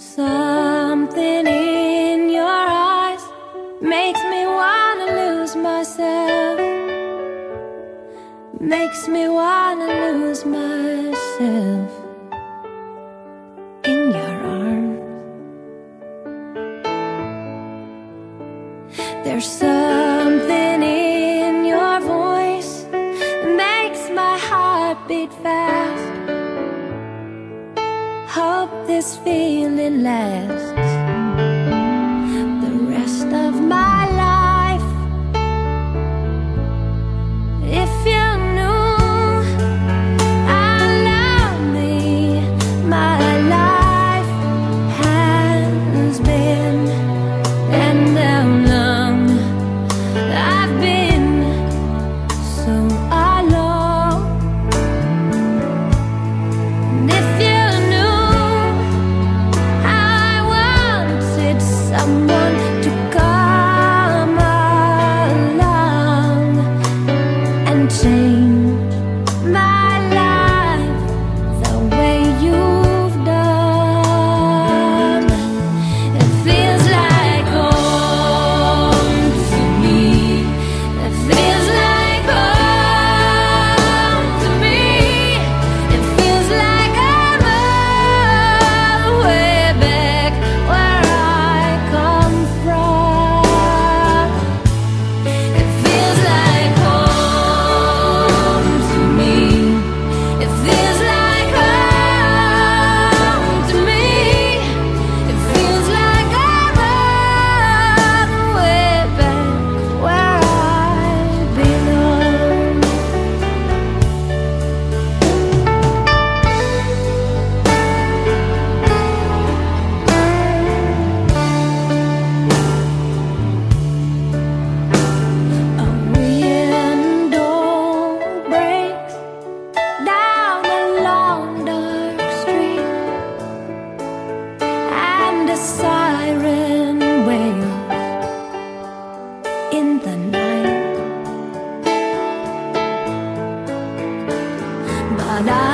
Something in your eyes makes me wanna lose myself. Makes me wanna lose myself in your arms. There's something in your voice that makes my heart beat fast. Hope this feeling lasts. the night. But I